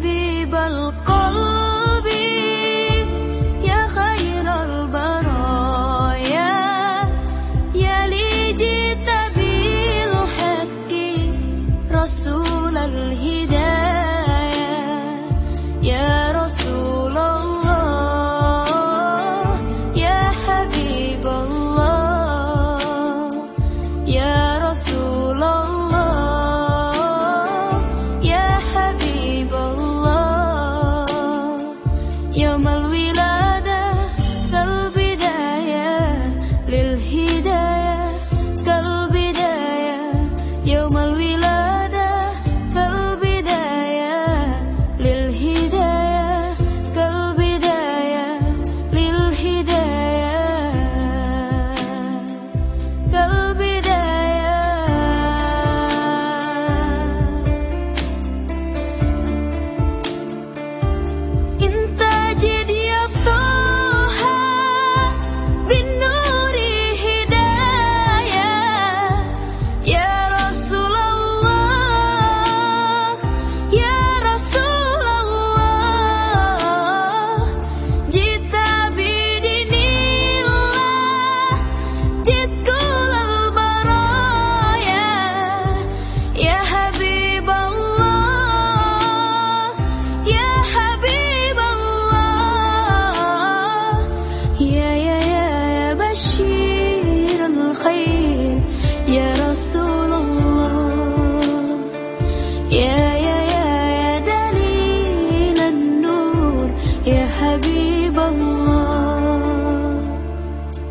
حبيب القلب.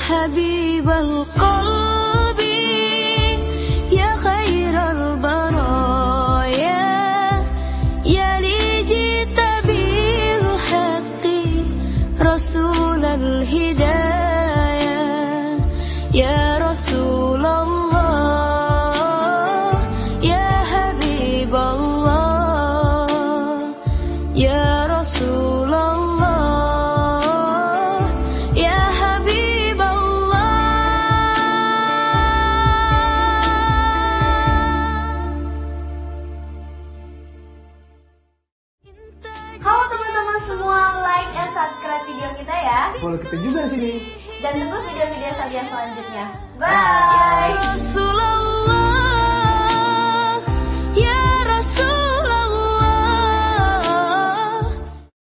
حبيب القلب. follow kita juga di sini. Dan tunggu video-video saya selanjutnya. Bye.